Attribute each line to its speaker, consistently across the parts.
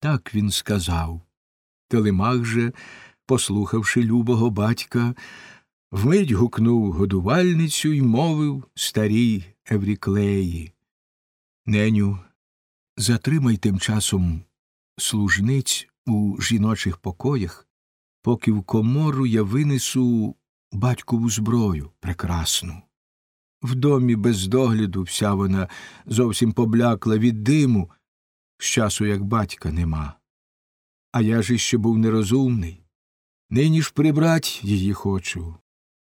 Speaker 1: Так він сказав. Телемах же, послухавши любого батька, вмить гукнув годувальницю й мовив старій Евріклеї. Неню, затримай тим часом служниць у жіночих покоях, поки в комору я винесу батькову зброю прекрасну. В домі без догляду вся вона зовсім поблякла від диму, з часу як батька нема. А я ж іще був нерозумний. Нині ж прибрать її хочу,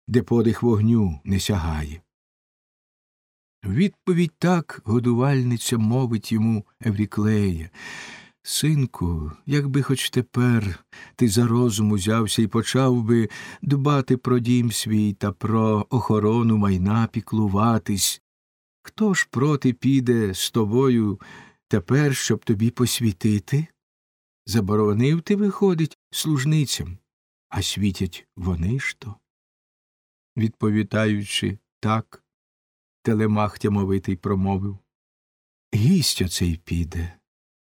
Speaker 1: де подих вогню не сягає. Відповідь так годувальниця мовить йому Евріклея. Синку, якби хоч тепер ти за розум узявся і почав би дбати про дім свій та про охорону майна піклуватись, хто ж проти піде з тобою тепер, щоб тобі посвітити? Заборонив ти, виходить, служницям, а світять вони ж то. Відповідаючи так, телемах тямовитий промовив Гість оцей піде.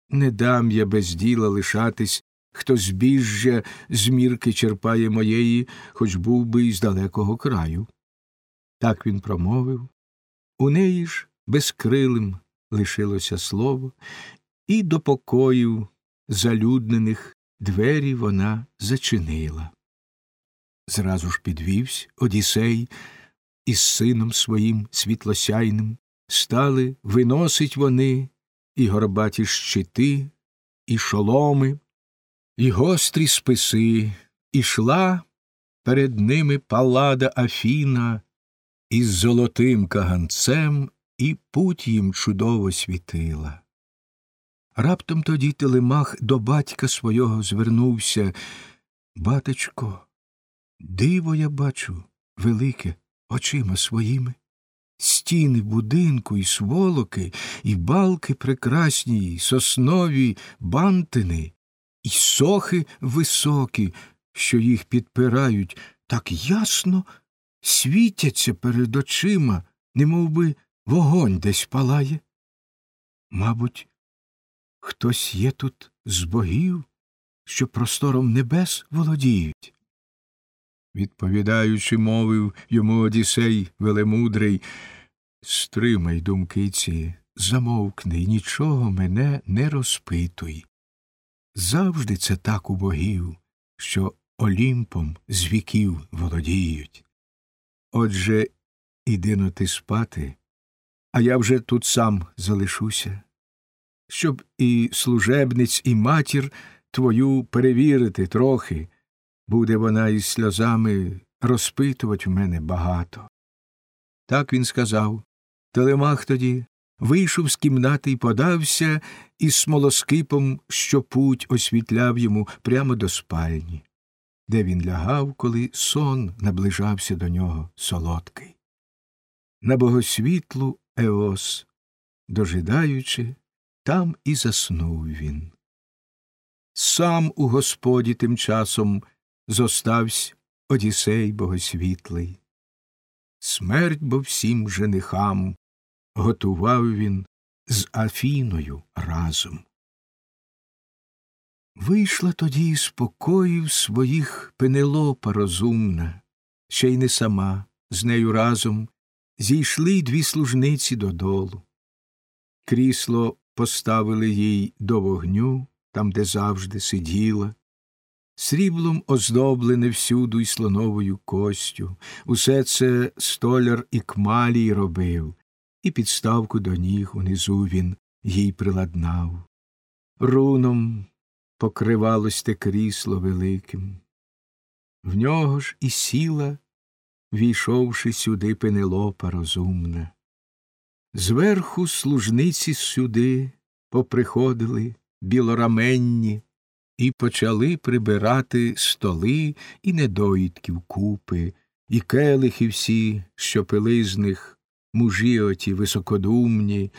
Speaker 1: Не дам я без діла лишатись, хто збіжжя з мірки черпає моєї, хоч був би із далекого краю. Так він промовив. У неї ж безкрилим лишилося слово, і до покоїв залюднених двері вона зачинила. Зразу ж підвівсь Одіссей із сином своїм світлосяйним, стали виносить вони і горбаті щити, і шоломи, і гострі списи, ішла перед ними палада Афіна із золотим каганцем, і путь їм чудово світила. Раптом тоді телемах до батька свого звернувся. Батечко, диво я бачу велике очима своїми стіни будинку, і сволоки, і балки прекрасні, і соснові бантини, і сохи високі, що їх підпирають, так ясно світяться перед очима, немов би вогонь десь палає. Мабуть, хтось є тут з богів, що простором небес володіють. Відповідаючи, мовив йому Одісей велемудрий, стримай думки ці, замовкни, нічого мене не розпитуй. Завжди це так у богів, що Олімпом з віків володіють. Отже, іди но ти спати, а я вже тут сам залишуся, щоб і служебниць, і матір твою перевірити трохи буде вона із сльозами розпитувати в мене багато. Так він сказав. Телемах тоді вийшов з кімнати і подався із смолоскипом, що путь освітляв йому прямо до спальні, де він лягав, коли сон наближався до нього солодкий. На богосвітлу Еос, дожидаючи, там і заснув він. Сам у господі тим часом зоставсь Одісей богосвітлий. Смерть бо всім женихам готував він з Афіною разом. Вийшла тоді з покоїв своїх Пенелопа розумна, ще й не сама, з нею разом зійшли дві служниці додолу. Крісло поставили їй до вогню, там, де завжди сиділа, сріблом оздоблене всюду й слоновою костю, усе це столяр і кмалій робив, і підставку до ніг унизу він їй приладнав. Руном покривалось те крісло великим. В нього ж і сіла, війшовши сюди пенелопа розумна. Зверху служниці сюди поприходили білораменні, і почали прибирати столи і недоїдків купи, і келихи всі, що пили з них, мужі оті високодумні,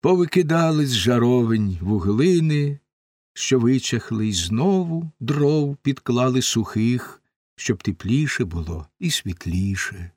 Speaker 1: повикидали з жаровень вуглини, що вичахли, й знову дров підклали сухих, щоб тепліше було і світліше.